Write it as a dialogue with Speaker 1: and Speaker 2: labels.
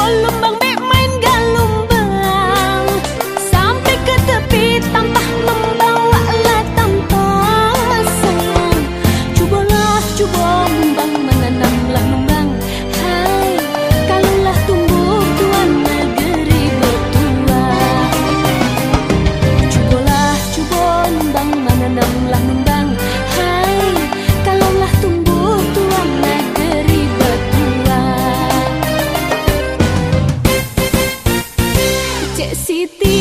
Speaker 1: con lum bằng biết si ti